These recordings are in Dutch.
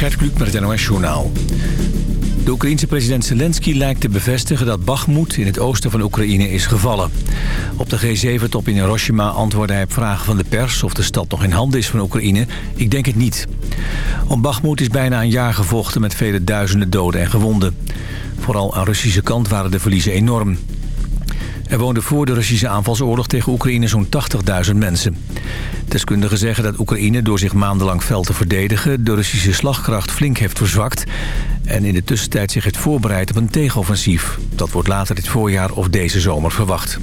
Gert Kluk NOS Journaal. De Oekraïense president Zelensky lijkt te bevestigen dat Bakhmut in het oosten van Oekraïne is gevallen. Op de G7-top in Hiroshima antwoordde hij op vragen van de pers of de stad nog in handen is van Oekraïne. Ik denk het niet. Om Bakhmut is bijna een jaar gevochten met vele duizenden doden en gewonden. Vooral aan Russische kant waren de verliezen enorm. Er woonden voor de Russische aanvalsoorlog tegen Oekraïne zo'n 80.000 mensen. Deskundigen zeggen dat Oekraïne door zich maandenlang fel te verdedigen... de Russische slagkracht flink heeft verzwakt... en in de tussentijd zich heeft voorbereid op een tegenoffensief. Dat wordt later dit voorjaar of deze zomer verwacht.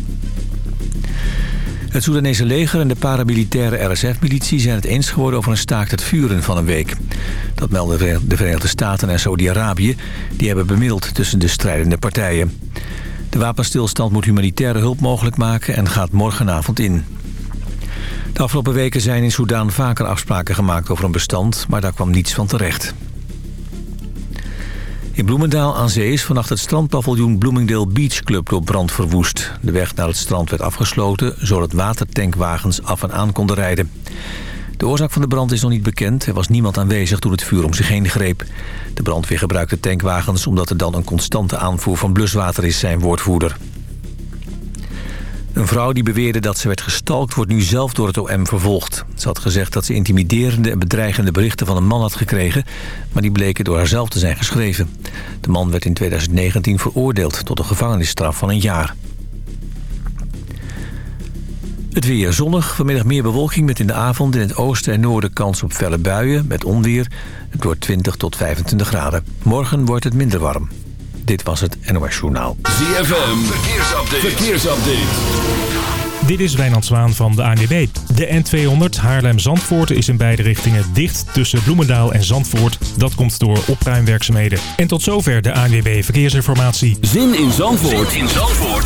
Het Soedanese leger en de paramilitaire RSF-militie zijn het eens geworden over een staakt het vuren van een week. Dat melden de Verenigde Staten en Saudi-Arabië. Die hebben bemiddeld tussen de strijdende partijen. De wapenstilstand moet humanitaire hulp mogelijk maken en gaat morgenavond in. De afgelopen weken zijn in Soedan vaker afspraken gemaakt over een bestand, maar daar kwam niets van terecht. In Bloemendaal aan zee is vannacht het strandpaviljoen Bloomingdale Beach Club door brand verwoest. De weg naar het strand werd afgesloten, zodat watertankwagens af en aan konden rijden. De oorzaak van de brand is nog niet bekend. Er was niemand aanwezig toen het vuur om zich heen greep. De brandweer gebruikte tankwagens omdat er dan een constante aanvoer van bluswater is, zijn woordvoerder. Een vrouw die beweerde dat ze werd gestalkt wordt nu zelf door het OM vervolgd. Ze had gezegd dat ze intimiderende en bedreigende berichten van een man had gekregen... maar die bleken door haarzelf te zijn geschreven. De man werd in 2019 veroordeeld tot een gevangenisstraf van een jaar. Het weer zonnig, vanmiddag meer bewolking met in de avond in het oosten en noorden kans op felle buien met onweer. Het wordt 20 tot 25 graden. Morgen wordt het minder warm. Dit was het NOS Journaal. ZFM, verkeersupdate. verkeersupdate. Dit is Wijnand Zwaan van de ANWB. De N200 Haarlem-Zandvoort is in beide richtingen dicht tussen Bloemendaal en Zandvoort. Dat komt door opruimwerkzaamheden. En tot zover de ANWB Verkeersinformatie. Zin in Zandvoort, zin in Zandvoort.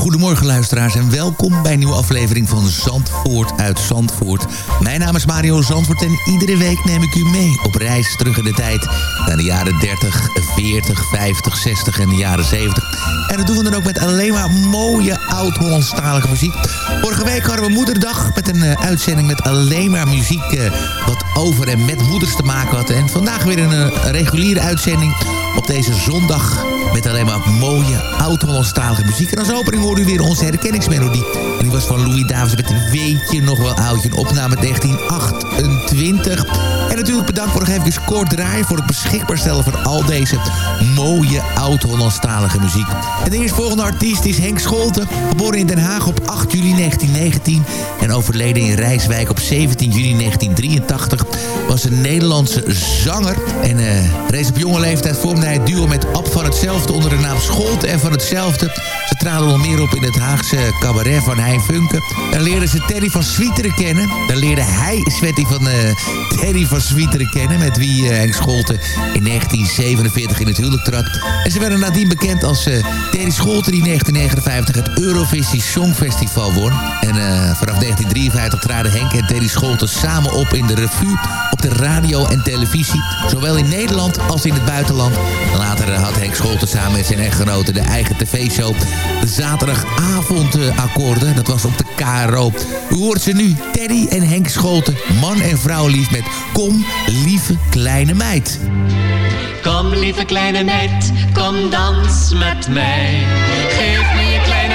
goedemorgen luisteraars en welkom bij een nieuwe aflevering van Zandvoort uit Zandvoort. Mijn naam is Mario Zandvoort en iedere week neem ik u mee op reis terug in de tijd naar de jaren 30, 40, 50, 60 en de jaren 70. En dat doen we dan ook met alleen maar mooie oud-Hollandstalige muziek. Vorige week hadden we moederdag met een uh, uitzending met alleen maar muziek uh, wat over en met moeders te maken had. En vandaag weer een, uh, reguliere uitzending op deze zondag met alleen maar mooie oud-Hollandstalige muziek. En als opening hoorde u weer onze herkenningsmelodie. En die was van Louis Davids met een weetje nog wel oudje. Een opname 1928. En natuurlijk bedankt voor nog even kort draaien... voor het beschikbaar stellen van al deze mooie oud-Hollandstalige muziek. En de eerstvolgende artiest is Henk Scholten. Geboren in Den Haag op 8 juli 1919... en overleden in Rijswijk op 17 juni 1983... was een Nederlandse zanger. En uh, op jonge leeftijd vormde hij het duo met Ab van hetzelfde... onder de naam Scholten en van hetzelfde... Ze traden al meer op in het Haagse cabaret van Hein Funke. Daar leerden ze Terry van Swieteren kennen. Daar leerde hij Sweaty van uh, Terry van Swieteren kennen... met wie uh, Henk Scholten in 1947 in het huwelijk trad. En ze werden nadien bekend als uh, Terry Scholten... die in 1959 het Eurovisie Songfestival won. En vanaf 1953 traden Henk en Terry Scholten samen op in de revue... de radio en televisie. Zowel in Nederland als in het buitenland. Later had Henk Scholten samen met zijn echtgenote de eigen tv-show de zaterdagavondakkoorden. Dat was op de KRO. U hoort ze nu, Teddy en Henk Scholten. Man en vrouw lief met Kom, lieve kleine meid. Kom, lieve kleine meid, kom dans met mij. Geef me je kleine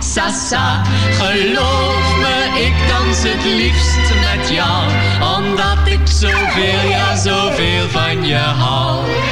Sassa, geloof me, ik dans het liefst zoveel, ja zoveel van je hou.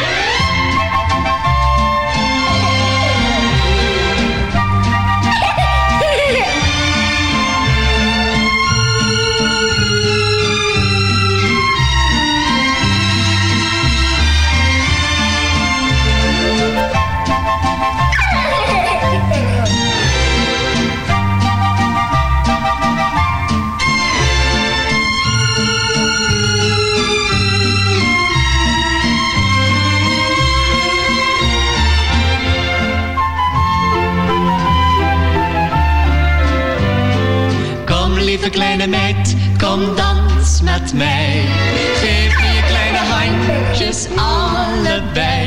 Kleine meid, kom dans met mij. Geef je kleine handjes allebei.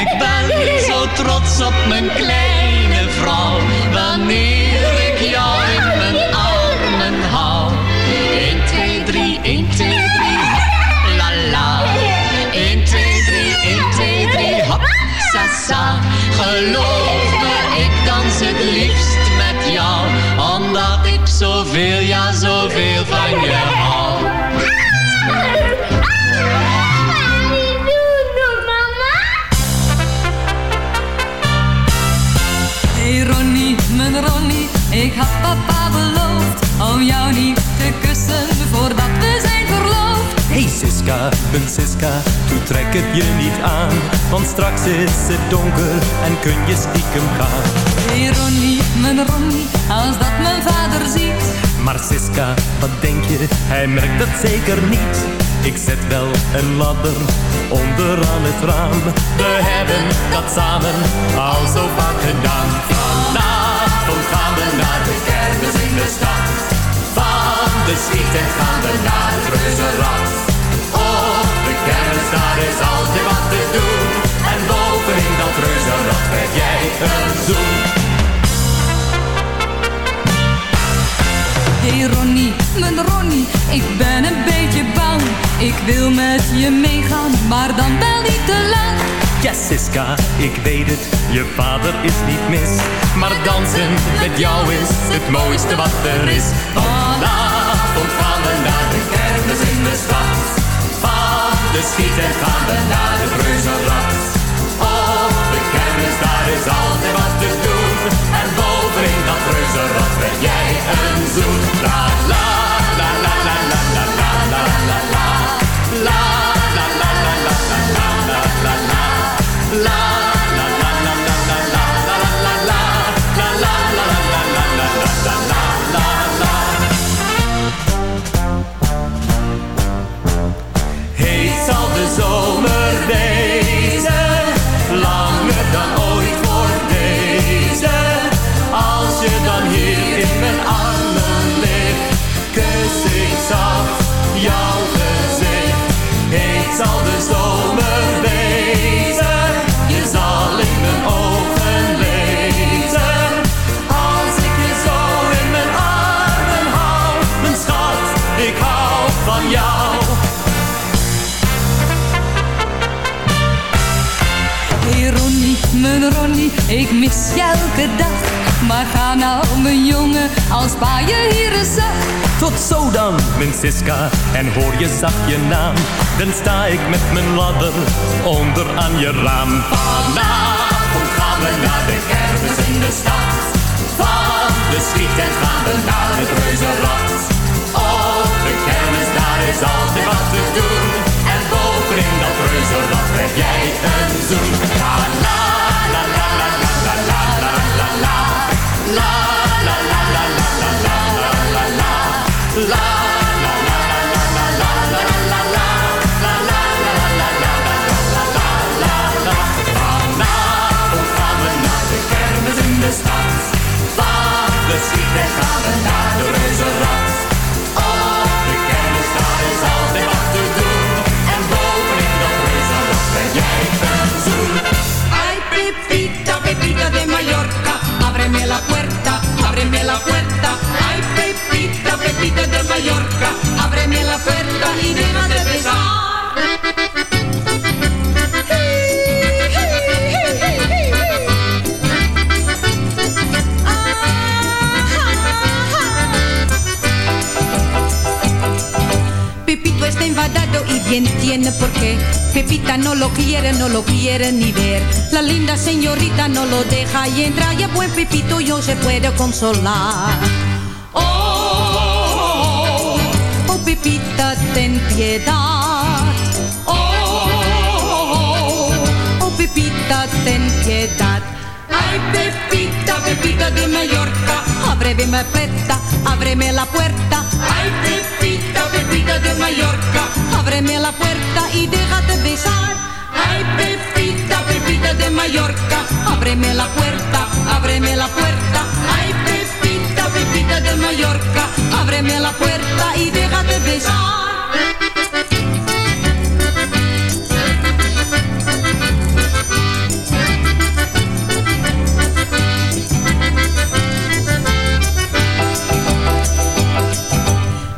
Ik ben zo trots op mijn kleine vrouw. Wanneer ik jou in mijn armen hou. 1, 2, 3, 1, 2, 3, la la. 1, 2, 3, 1, 2, 3, hop, sa sa. Geloof me, ik dans het liefst met jou, omdat ik zoveel, ja zoveel het je niet aan, want straks is het donker en kun je stiekem gaan. Hey Ronnie, mijn Ronnie, als dat mijn vader ziet. Maar Siska, wat denk je, hij merkt het zeker niet. Ik zet wel een ladder onderaan het raam. We hebben dat samen al zo vaak gedaan. Vanavond gaan we naar de kermis in de stad. Van de schieten gaan we naar het reuzenrad. Doen. En bovenin dat reuzenrad krijg jij een zoen. Hey Ronnie, mijn Ronnie, ik ben een beetje bang. Ik wil met je meegaan, maar dan wel niet te lang. Ja, Siska, ik weet het, je vader is niet mis. Maar dansen met jou is het mooiste wat er is. Vanavond gaan we naar de kermis in de stad. De schieten gaan we naar het reuzenrad. Op de kermis, daar is altijd wat te doen. En bovenin dat reuzenrad krijg jij een zoen. La mis je elke dag. Maar ga nou, mijn jongen, als pa je hier eens zag. Tot zo dan, mijn Siska, en hoor je zacht je naam. Dan sta ik met mijn ladder onder aan je raam. Vanavond gaan we naar de kermis in de stad. Van de schieten gaan we naar het reuzenrad. Op de kermis, daar is altijd wat te doen. En bovenin dat reuzenrad krijg jij een zoen. La schieten gaan we naar de reuzenrad. Op de kermis daar is altijd wat te doen. En bovenin dat reuzenrad krijg jij een. Ay, Pepita, Pepita de Mallorca, ábreme la puerta, ábreme la puerta. Ay, Pepita, Pepita de Mallorca, ábreme la puerta y deja de besar. Enfadado y bien tiene por qué. Pepita no lo quiere, no lo quiere ni ver. La linda señorita no lo deja y entra. Y a buen Pepito yo se puede consolar. Oh, oh, oh, oh Pepita, ten piedad. Oh, oh, oh, oh Pepita, ten piedad. Ay, Pepita, Pepita de Mallorca, ábreme la puerta, ábreme la puerta. Ay, Pepita, Pepita de Mallorca, ábreme la puerta y déjate besar. Ay, Pepita, Pepita de Mallorca, ábreme la puerta, ábreme la puerta. Ay, Pepita, Pepita de Mallorca, ábreme la puerta y déjate besar.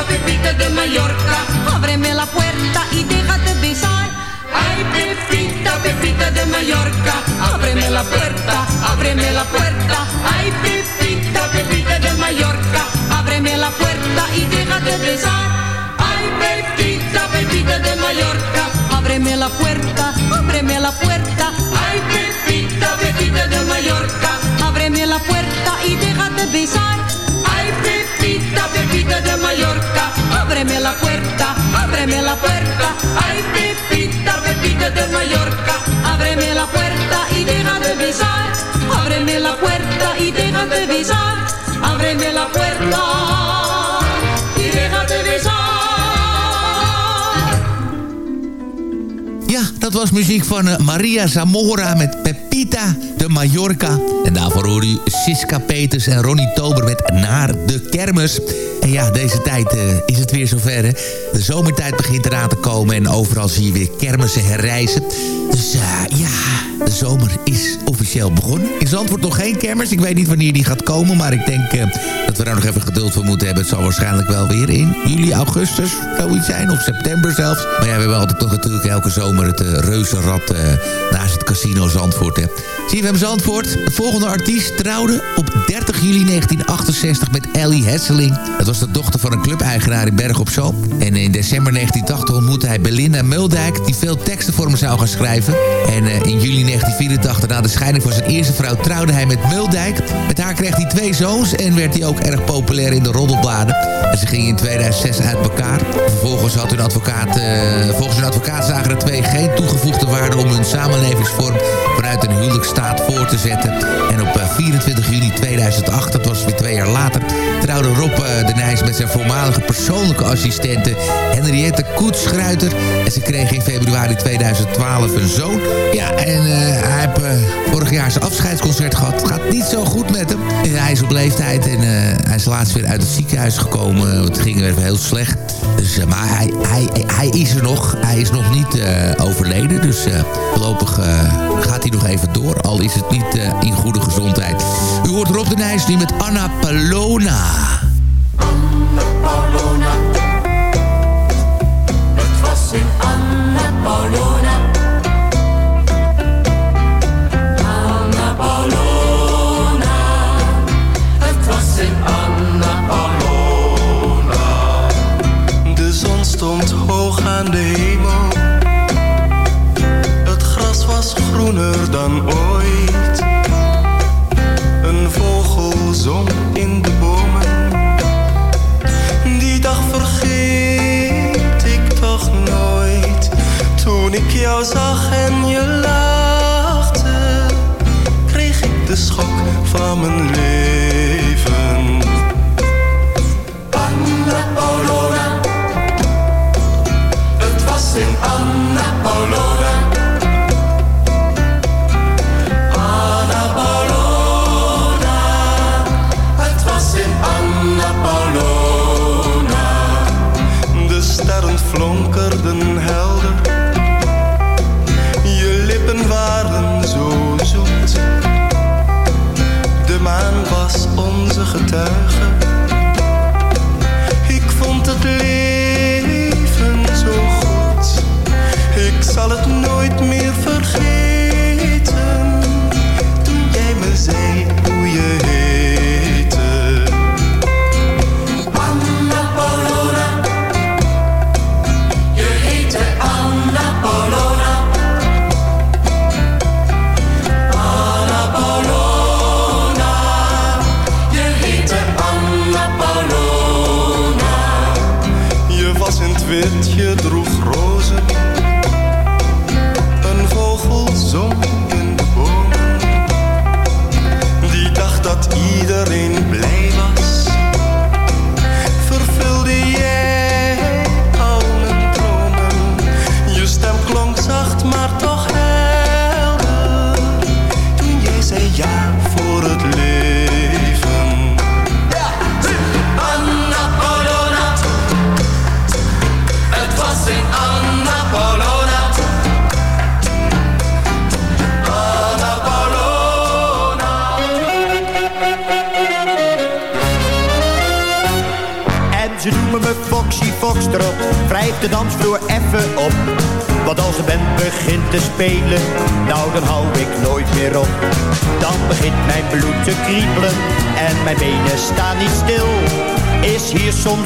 Pepita de Mallorca, ábreme la puerta y déjate besar. Ay, Pepita, Pepita de Mallorca, ábreme la puerta, ábreme la puerta. Ay, Pepita, Pepita de Mallorca, ábreme la puerta y déjate besar. Ay, Pepita, Pepita de Mallorca, ábreme la puerta, ábreme la puerta. Ay, Pepita, Pepita de Mallorca, ábreme la puerta y déjate besar. Ábreme la puerta, ábreme la puerta. Ay, Pepita, Pepita de Mallorca, ábreme la puerta y déjate besar. Ábreme la puerta y déjate besar. Ábreme la puerta y déjate besar. Ja, dat was muziek van eh, Maria Zamora met De Mallorca. En daarvoor hoor u Siska Peters en Ronnie Tober met Naar de Kermis. En ja, deze tijd eh, is het weer zover. Hè? De zomertijd begint eraan te komen en overal zie je weer kermissen herrijzen. Dus eh, ja, de zomer is officieel begonnen. In Zandvoort nog geen kermis. Ik weet niet wanneer die gaat komen, maar ik denk eh, dat we daar nog even geduld voor moeten hebben. Het zal waarschijnlijk wel weer in juli, augustus zoiets zijn, of september zelfs. Maar ja, we hebben altijd toch natuurlijk elke zomer het reuzenrad naast het casino Zandvoort. CFM Zandvoort, de volgende artiest trouwde op 30 juli 1968 met Ellie Hesseling. Dat was de dochter van een clubeigenaar in Berg op Zoom. En in december 1980 ontmoette hij Belinda Muldijk... die veel teksten voor hem zou gaan schrijven. En uh, in juli 1984, na de scheiding van zijn eerste vrouw... trouwde hij met Muldijk. Met haar kreeg hij twee zoons en werd hij ook erg populair in de roddelbladen. En ze gingen in 2006 uit elkaar. Vervolgens had hun advocaat... Uh, volgens hun advocaat zagen de twee geen toegevoegde waarde... om hun samenlevingsvorm vanuit een huwelijksstaat voor te zetten. En op uh, 24 juni 2008, dat was weer twee jaar later... trouwde Rob de Nijs met zijn voormalige persoonlijke assistente Henriette Koetsschruiter. En ze kregen in februari 2012 een zoon. Ja, en uh, hij heeft uh, vorig jaar zijn afscheidsconcert gehad. Het gaat niet zo goed met hem. Hij is op leeftijd en hij is laatst weer uit het ziekenhuis gekomen. Het ging weer heel slecht. Dus, maar hij, hij, hij is er nog. Hij is nog niet overleden. Dus voorlopig gaat hij nog even door. Al is het niet in goede gezondheid. U hoort Rob de Nijs nu met Anna Palona. Jou zag en je lachte, kreeg ik de schok van mijn was in het wit, je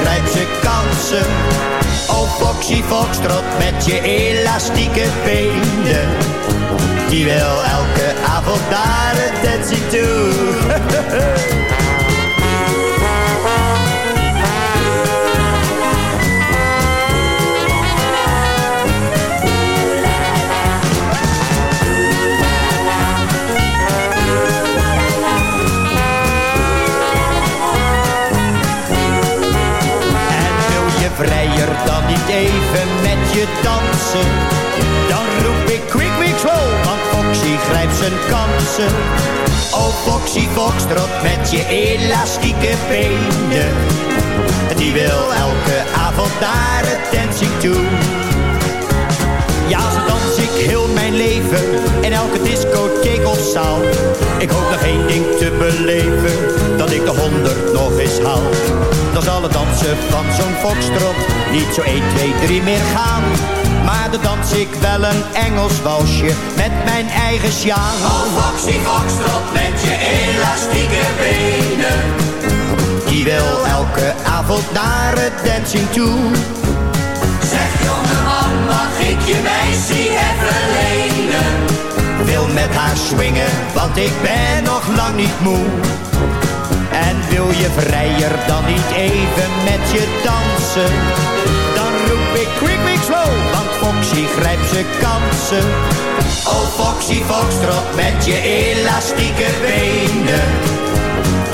Grijpt zijn kansen. Oh Foxy Foxtrot met je elastieke benen. Die wil elke avond naar het dancing toe. kansen. Oh Foxy Foxtrot met je elastieke benen. Die wil elke avond naar het dancing toe. Ja, zo dans ik heel mijn leven in elke discotheek of zaal. Ik hoop nog één ding te beleven, dat ik de honderd nog eens haal. Dan zal het dansen van zo'n foxtrot niet zo 1, 2, 3 meer gaan. Maar dan dans ik wel een Engels walsje met mijn eigen sjaal. Oh Foxy Foxtrot met je elastieke benen. Die wil elke avond naar het dancing toe. Zeg jongeman, mag ik je meisje even lenen? Wil met haar swingen, want ik ben nog lang niet moe. En wil je vrijer dan niet even met je dansen? Dan roep ik quick, quick, slow, want Foxy grijpt zijn kansen. Oh Foxy Foxtrot met je elastieke benen.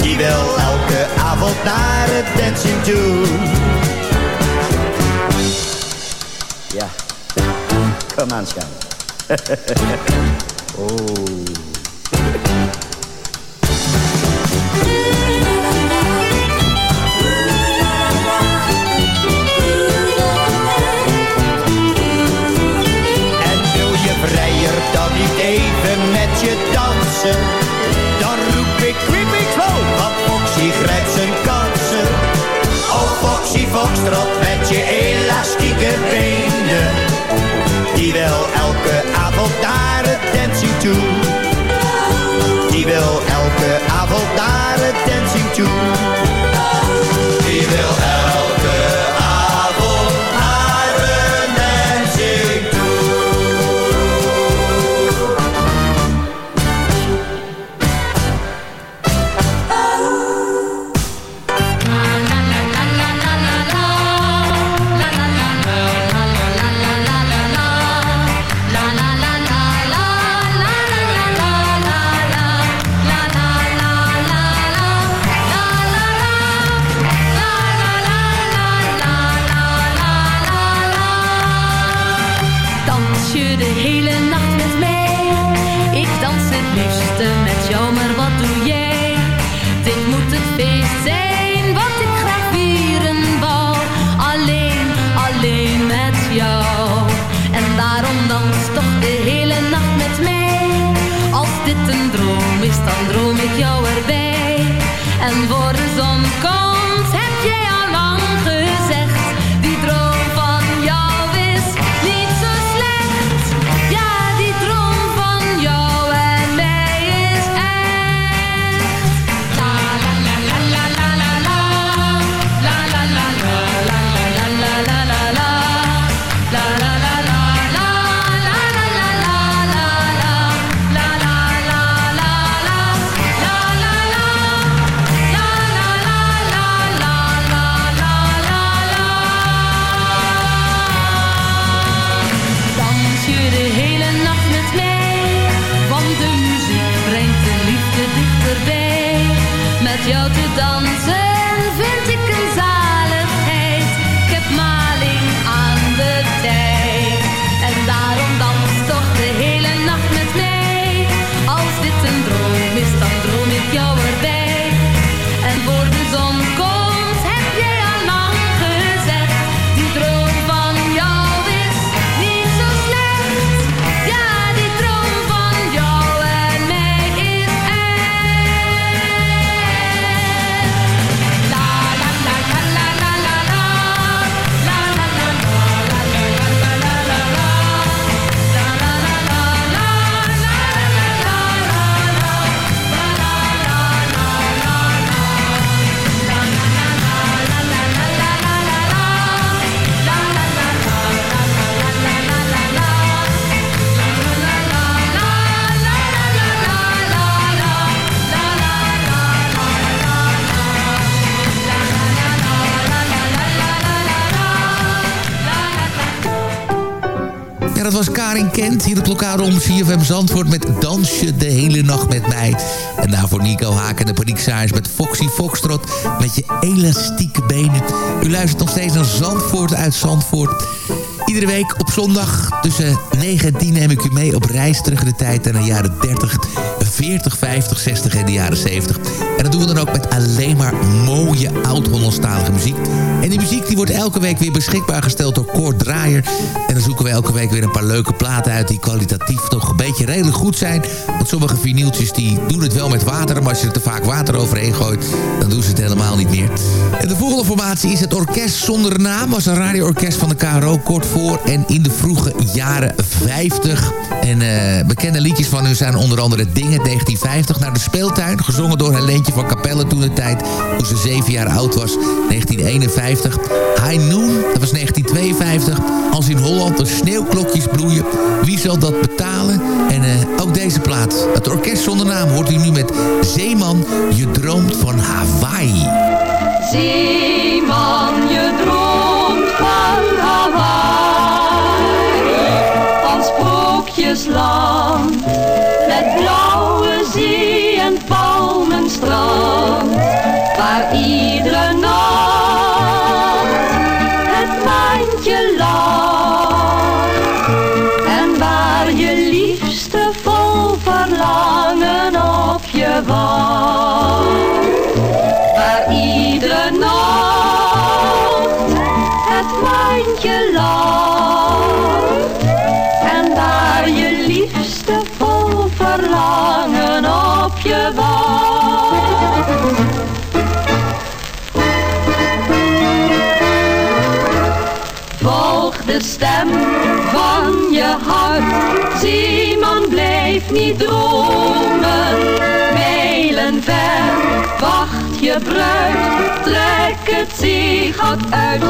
Die wil elke avond naar het dancing toe. oh. En wil je vrijer dan niet even met je dansen? Dan roep ik quick, quick, slow, want Foxy grijpt zijn kansen. Oh Foxy Foxtrot met je elastieke benen. you. Kent hier op lokaal om CFM Zandvoort met Dansje de hele nacht met mij. En daarvoor Nico Haak en de Paniekzaaiers met Foxy Foxtrot met je elastieke benen. U luistert nog steeds naar Zandvoort uit Zandvoort. Iedere week op zondag tussen 9 en 10 neem ik u mee op reis terug in de tijd naar de jaren 30, 40, 50, 60 en de jaren 70. En dat doen we dan ook met alleen maar mooie oud-Hollandstalige muziek. En die muziek die wordt elke week weer beschikbaar gesteld door Kort Draaier. En dan zoeken we elke week weer een paar leuke platen uit die kwalitatief toch een beetje redelijk goed zijn. Want sommige vinyltjes die doen het wel met water, maar als je er te vaak water overheen gooit, dan doen ze het helemaal niet meer. En de volgende formatie is het Orkest Zonder Naam. was een radioorkest van de KRO kort voor en in de vroege jaren 50. En eh, bekende liedjes van hun zijn onder andere Dingen 1950 naar de speeltuin. Gezongen door Helentje van Capelle toen de tijd, toen ze zeven jaar oud was. 1951. High Noon, dat was 1952. Als in Holland de sneeuwklokjes bloeien. Wie zal dat betalen? En eh, ook deze plaat. Het orkest zonder naam hoort u nu met Zeeman, je droomt van Hawaii. Zeeman, is love. Stem van je hart, Zeeman blijf niet dromen, mijlen ver, wacht je bruid, trek het zeegat uit.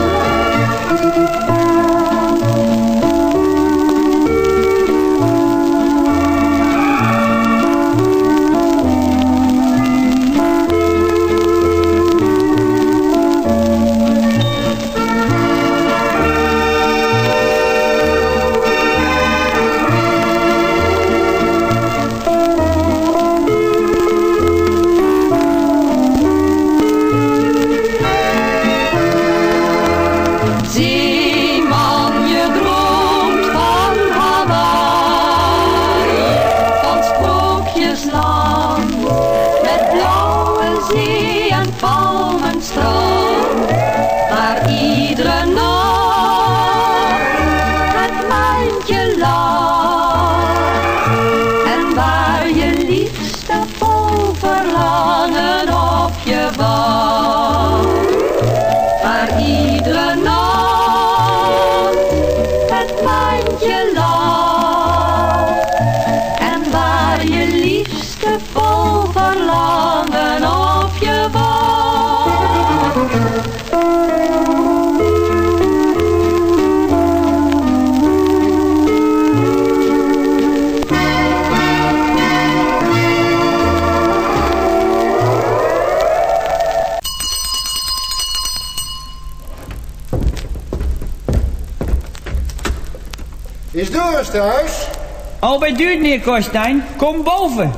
Duurt, meneer Kostijn. Kom boven.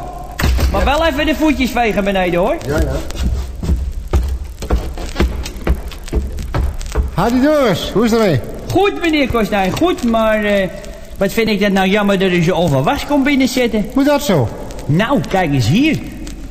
Maar wel even de voetjes vegen beneden, hoor. Ja, ja. Hadi Doris, hoe is het ermee? Goed, meneer Kostijn, goed, maar... eh, wat vind ik dat nou jammer dat u zo onverwachts komt binnenzitten. Hoe dat zo? Nou, kijk eens hier.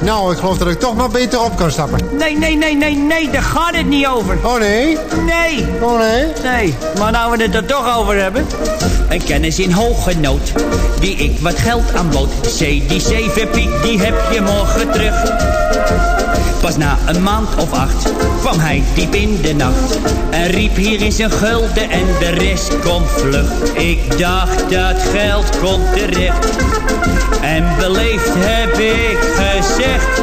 Nou, ik geloof dat ik toch maar beter op kan stappen. Nee, nee, nee, nee, nee, daar gaat het niet over. Oh nee? Nee. Oh nee? Nee, maar nou we het er toch over hebben. Een kennis in hoge nood, die ik wat geld aanbood. Zee, die zeven piek, die heb je morgen terug. Pas na een maand of acht kwam hij diep in de nacht. En riep hier is een gulden en de rest komt vlug. Ik dacht dat geld komt terecht. En beleefd heb ik gezegd.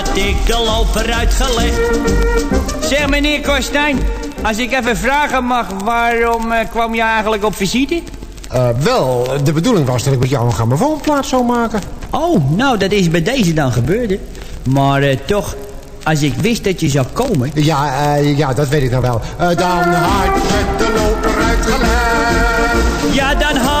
ik de loper uitgelegd. Zeg meneer Kostijn, als ik even vragen mag, waarom eh, kwam je eigenlijk op visite? Eh, wel, de bedoeling was dat ik met jou een grammofoonplaat zou maken. Oh, nou dat is bij deze dan gebeurd. Maar eh, toch, als ik wist dat je zou komen... Ja, ja dat weet ik nou wel. Eh, dan had ik de loper uitgelegd. Ja, dan had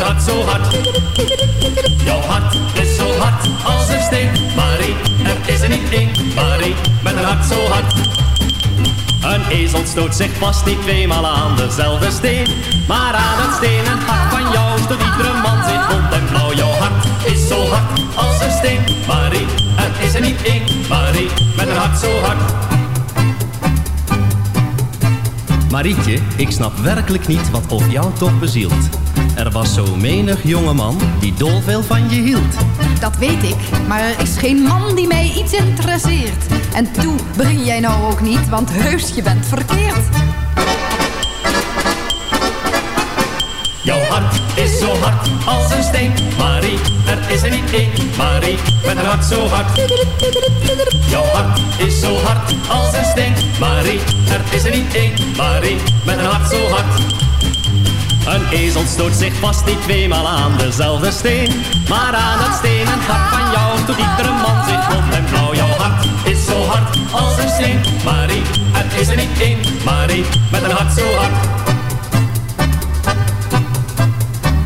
Hart zo hard. Jouw hart is zo hard als een steen, Marie. Er is er niet één, Marie, met een hart zo hard. Een ezel stoot zich vast niet tweemaal aan dezelfde steen. Maar aan het stenen hart van jou stoot iedere man zit rond en blauw. Jouw hart is zo hard als een steen, Marie. Er is er niet één, Marie, met een hart zo hard. Marietje, ik snap werkelijk niet wat of jou toch bezielt. Er was zo menig jongeman die dol veel van je hield. Dat weet ik, maar er is geen man die mij iets interesseert. En toe, begin jij nou ook niet, want heus, je bent verkeerd. Jouw hart is zo hard als een steen. Marie, er is er niet één. Marie, met een hart zo hard. Jouw hart is zo hard als een steen. Marie, er is er niet één. Marie, met een hart zo hard. Een ezel stoot zich vast niet tweemaal aan dezelfde steen. Maar aan het stenen hart van jou doet iedere man zich rond en blauw. Jouw hart is zo hard als een steen. Marie, er is er niet één. Marie, met een hart zo hard.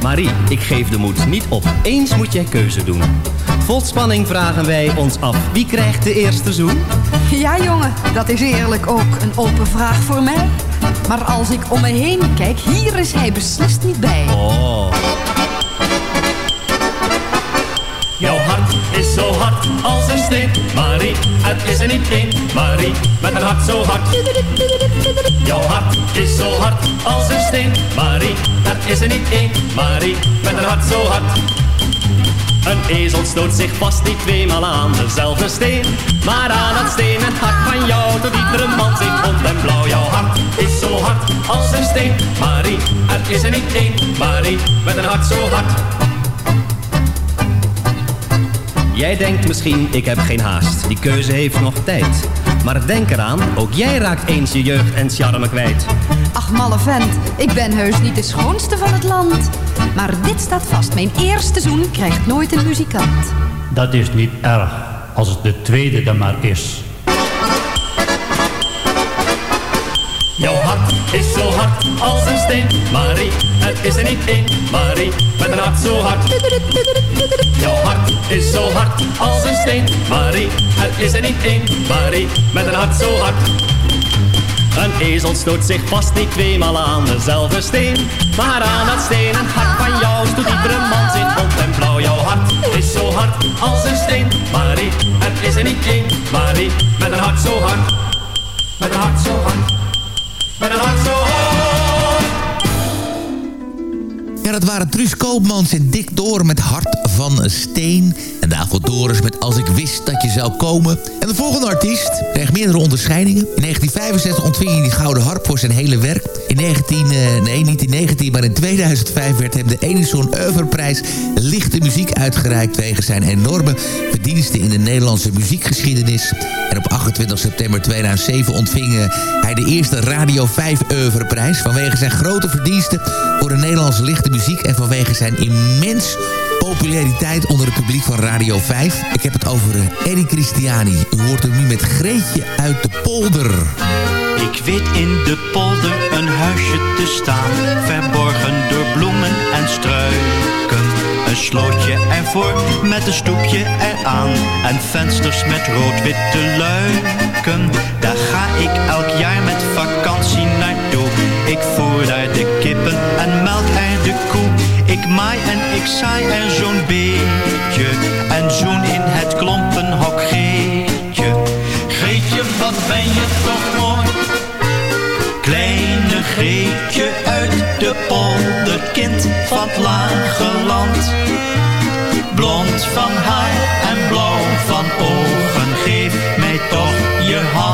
Marie, ik geef de moed niet op. Eens moet jij keuze doen. Vol spanning vragen wij ons af. Wie krijgt de eerste zoen? Ja, jongen, dat is eerlijk ook een open vraag voor mij. Maar als ik om me heen kijk, hier is hij beslist niet bij. Oh. Jouw hart is zo hard als een steen. Marie, het is er niet één. Marie, met een hart zo hard. Jouw hart is zo hard als een steen. Marie, het is er niet één. Marie, met een hart zo hard. Een ezel stoot zich vast niet tweemaal aan dezelfde steen. Maar aan het stenen hart van jou doet iedere man zich rond en blauw. Jouw hart is zo hard als een steen. Marie, er is er niet één. Marie, met een hart zo hard. Jij denkt misschien, ik heb geen haast. Die keuze heeft nog tijd. Maar denk eraan, ook jij raakt eens je jeugd en charme kwijt. Ach, malle vent, ik ben heus niet de schoonste van het land. Maar dit staat vast, mijn eerste zoen krijgt nooit een muzikant. Dat is niet erg, als het de tweede dan maar is. Jouw hart is zo hard als een steen. Marie, het is er niet één. Marie, met een hart zo hard. Jouw hart is zo hard als een steen. Marie, het is er niet één. Marie, met een hart zo hard. Een ezel stoot zich vast niet tweemaal aan dezelfde steen. Maar aan het stenen hart van jou doet iedere man zich rond en blauw. Jouw hart is zo hard als een steen. Marie, het is er niet één. Marie, met een hart zo hard. Met een hart zo hard. Met een hart zo hard. Ja, dat waren Truus Koopmans en Dick Door met Hart van Steen. En daarvoor Doris met Als ik wist dat je zou komen. En de volgende artiest kreeg meerdere onderscheidingen. In 1965 ontving hij die Gouden Harp voor zijn hele werk. In 19, eh, nee niet in 19, maar in 2005 werd hem de Edison Oeuvreprijs Lichte Muziek uitgereikt... wegens zijn enorme verdiensten in de Nederlandse muziekgeschiedenis. En op 28 september 2007 ontving eh, hij de eerste Radio 5 Oeuvreprijs... vanwege zijn grote verdiensten voor de Nederlandse lichte muziek... en vanwege zijn immens populariteit onder het publiek van Radio 5. Ik heb het over eh, Eddie Christiani. U hoort hem nu met Greetje uit de polder. Ik weet in de polder een huisje te staan, verborgen door bloemen en struiken. Een slootje ervoor met een stoepje eraan en vensters met rood-witte luiken. Daar ga ik elk jaar met vakantie naartoe. Ik voer daar de en melk er de koe. Ik maai en ik saai er zo'n beetje en zoen in het klompenhok Geetje. Geetje, wat ben je toch mooi. Kleine Greetje uit de polder, kind van het lage land. Blond van haar en blauw van ogen, geef mij toch je hand.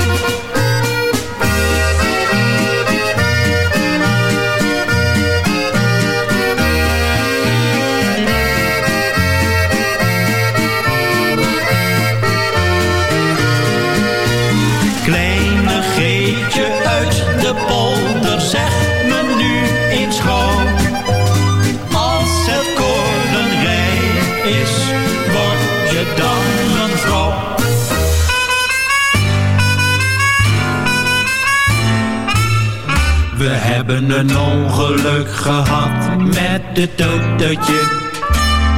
Hebben een ongeluk gehad met het autootje,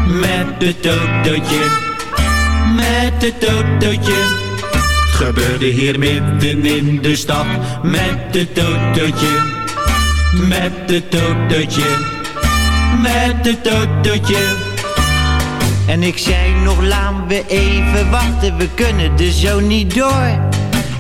met het autootje, met het. Het gebeurde hier midden in de stad met het autootje, met het autootje, met het autootje. En ik zei nog, laten we even wachten, we kunnen er zo niet door.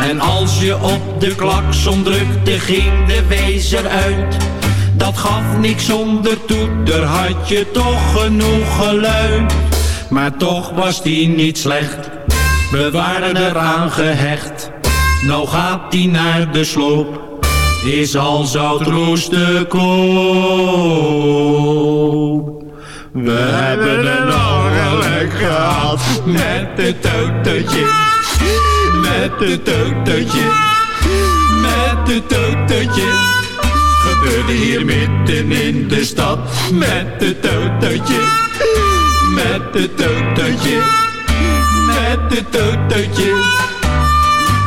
En als je op de klakson drukte, ging de wezer uit. Dat gaf niks zonder toeter, had je toch genoeg geluid. Maar toch was die niet slecht, we waren eraan gehecht. Nou gaat die naar de sloop, is al zout roest te koop. We hebben een ongeluk gehad met het autootje, met het autootje, met het autootje. Gebeurde hier midden in de stad met het autootje, met het autootje, met het autootje.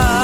Is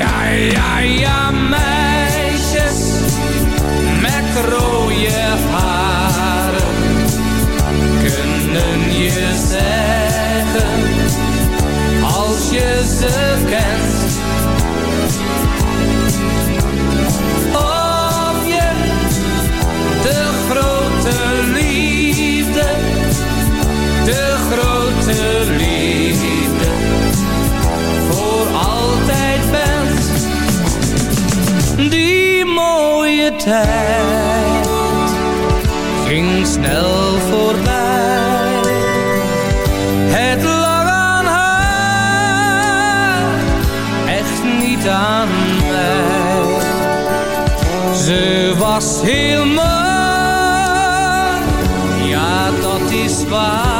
Ja, ja, ja, meisjes met rode haren kunnen je zeggen als je ze kent. Tijd ging snel voorbij. Het lag aan haar, echt niet aan mij. Ze was heel mooi, ja dat is waar.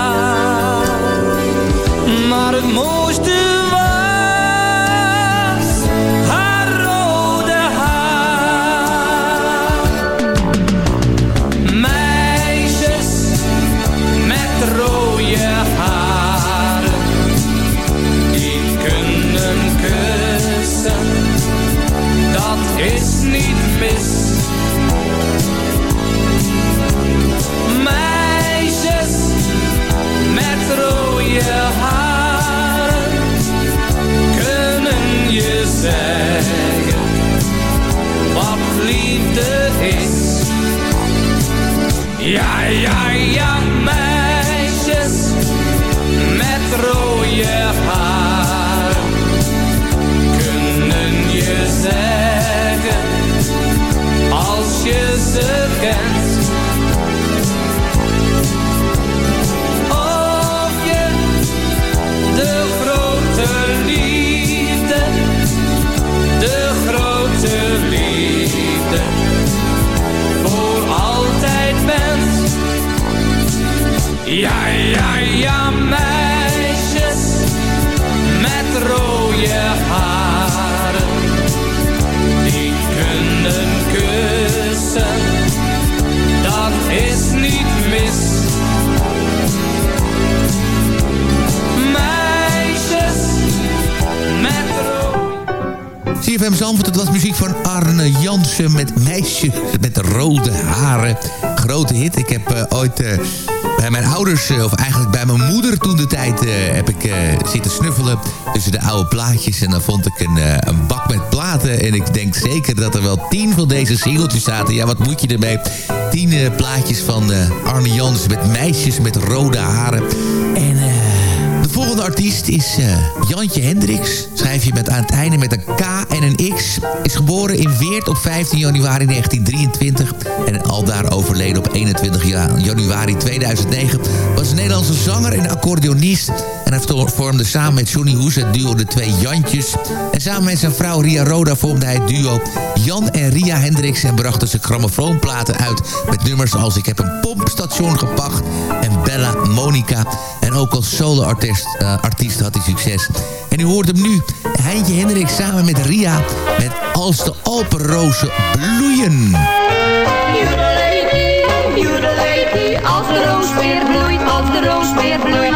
Of eigenlijk bij mijn moeder toen de tijd, eh, heb ik eh, zitten snuffelen tussen de oude plaatjes. En dan vond ik een, eh, een bak met platen. En ik denk zeker dat er wel tien van deze singeltjes zaten. Ja, wat moet je ermee? Tien plaatjes van Arne Jansen met meisjes met rode haren. En... de volgende artiest is eh, Jantje Hendricks. Schrijf je met aan het einde met een K en een X. Is geboren in Weert op 15 januari 1923. En aldaar overleden op 21 ja- januari 2009. Was een Nederlandse zanger en accordeonist. En hij vormde samen met Johnny Hoes het duo De Twee Jantjes. En samen met zijn vrouw Ria Roda vormde hij het duo Jan en Ria Hendricks. En brachten ze grammofoonplaten uit met nummers als Ik heb een pompstation gepacht. En Bella Monica. En ook als solo-artiest artiest had hij succes. En u hoort hem nu, Heintje Hendrik samen met Ria... met Als de Alpenrozen bloeien. Joedelady, joedelady, als de roos weer bloeit, als de roos weer bloeit.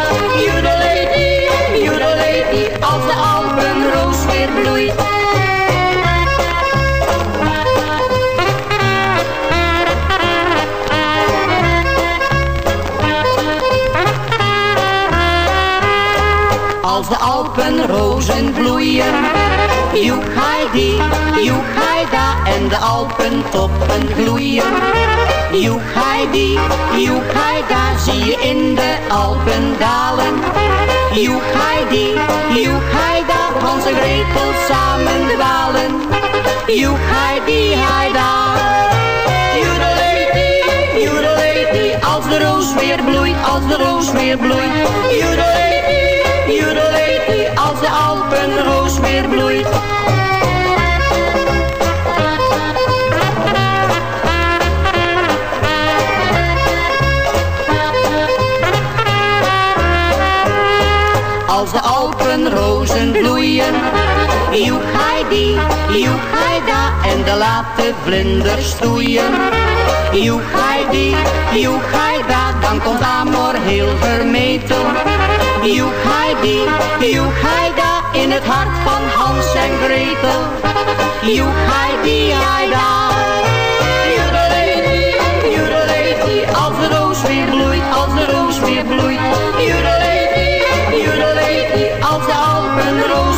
Als de Alpenrozen bloeien. Joek Heidi, joek Heida en de Alpentoppen gloeien. Joek Heidi, joek Heida zie je in de Alpen dalen. Joek Heidi, joek Heida, Hans en Gretel samen dwalen. Joedeleti, als de roos weer bloeit, als de roos weer bloeit. Joedeleti, als de Alpenroos weer bloeit. als de Alpenrozen bloeien. Joek Heidi, joek Heida en de late vlinders stoeien. Joek Heida, dan komt Amor heel Heidi, joek Heida, in het hart van Hans en Gretel. Joek Heidi, Heida. Joedeleti, joedeleti, als de roos weer bloeit, als de roos weer bloeit. Joedeleti, joedeleti, als de Alpenroos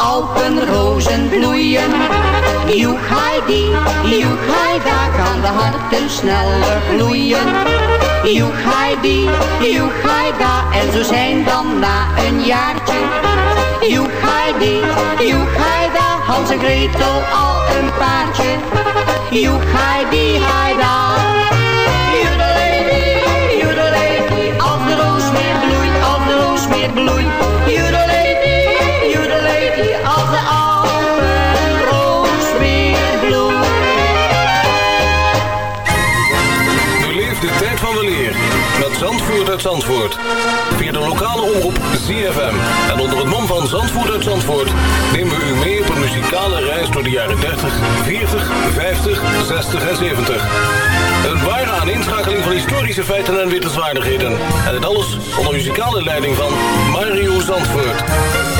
Alpenrozen bloeien, joek Heidi, joek Heida, kan de harten sneller gloeien. Joek Heidi, joek Heida, en zo zijn dan na een jaartje. Joek Heidi, joek Heida, Hans en Gretel al een paardje. Joedeleti, als de roos weer bloeit, als de roos weer bloeit. Zandvoort uit Zandvoort. Via de lokale omroep ZFM. En onder het mom van Zandvoort uit Zandvoort... nemen we u mee op een muzikale reis door de jaren 30, 40, 50, 60 en 70. Een ware aaninschakeling van historische feiten en wittelswaardigheden. En dit alles onder muzikale leiding van Mario Zandvoort.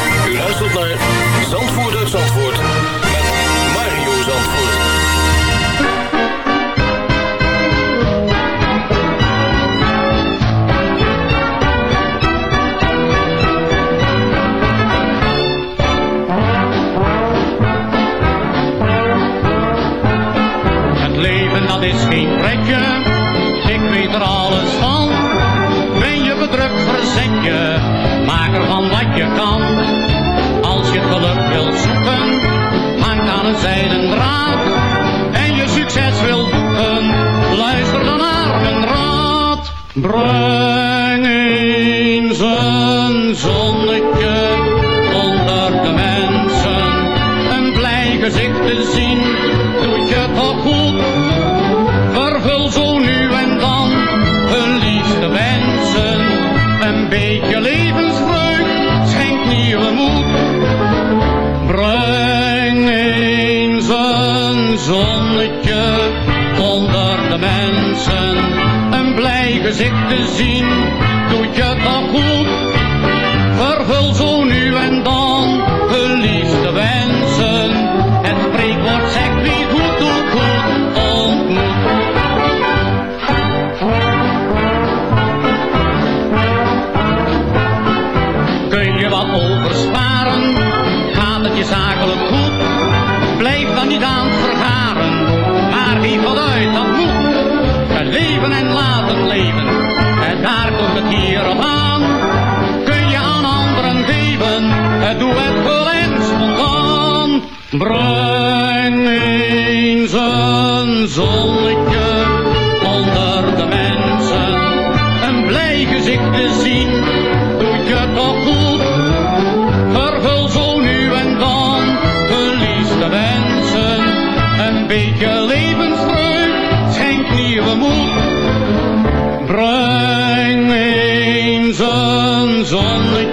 Gezicht te zien, doet je toch goed. Breng eens een zonnetje onder de mensen. Een blij gezicht te zien doet je toch goed. Vervul zo nu en dan verliefde mensen Een beetje levensvreugd schenkt nieuwe moed. Breng eens een zonnetje.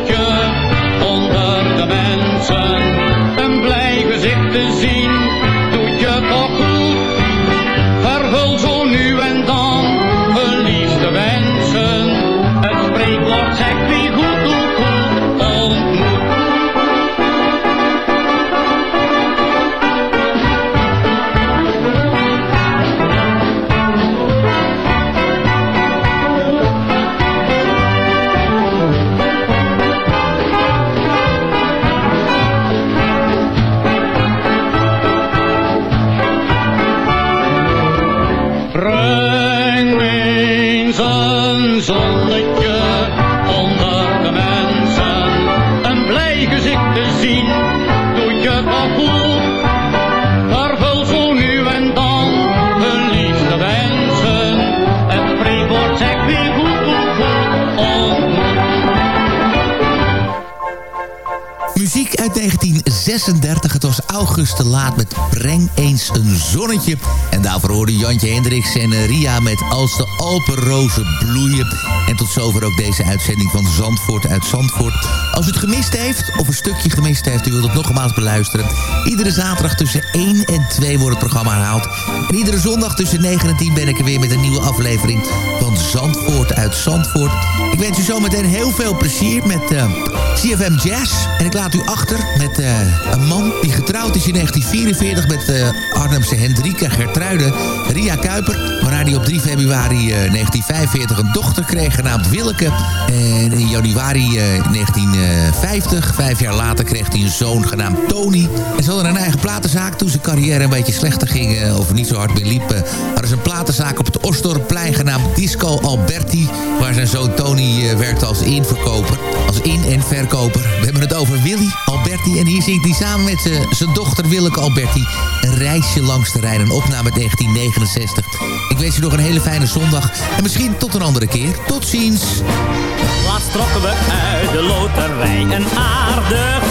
Te laat met Breng eens een zonnetje. En daarvoor hoorde Jantje Hendricks en eh, Ria met Als de Alpenrozen bloeien. En tot zover ook deze uitzending van Zandvoort uit Zandvoort. Als u het gemist heeft, of een stukje gemist heeft... u wilt het nogmaals beluisteren. Iedere zaterdag tussen 1 en 2 wordt het programma herhaald. En iedere zondag tussen 9 en 10 ben ik er weer met een nieuwe aflevering... van Zandvoort uit Zandvoort. Ik wens u zometeen heel veel plezier met eh, CFM Jazz. En ik laat u achter met eh, een man die getrouwd is in 1944... met uh, Arnhemse Hendrika Gertruide Ria Kuiper... waarna hij op 3 februari 1945 een dochter kreeg genaamd Willeke. En in januari 1950, vijf jaar later, kreeg hij een zoon genaamd Tony. En ze hadden een eigen platenzaak. Toen zijn carrière een beetje slechter ging, of niet zo hard meer liep... hadden ze een platenzaak op het Osdorpplein genaamd Disco Alberti... waar zijn zoon Tony werkte als inverkoper. Als in- en verkoper. We hebben het over Willy Alberti. En hier zingt hij samen met zijn dochter Willeke Alberti... een reisje langs de Rijn. Een opname 1969. Ik wens je nog een hele fijne zondag. En misschien tot een andere keer. Tot ziens. Laatst trokken we uit de loterij een aardig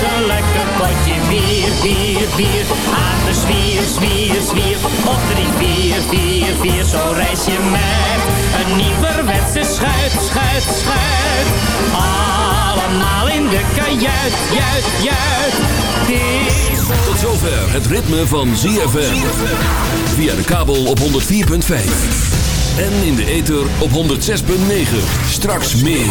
Met een lekker potje bier, bier, bier. Aan de zwier, zwier, zwier. Op drie, vier, vier, vier. Zo reis je met een nieuwerwetse schuit, schuit, schuit. Allemaal in de kajuit, juit, juit. Tot zover het ritme van ZFM. Via de kabel op 104.5. En in de ether op 106.9. Straks meer.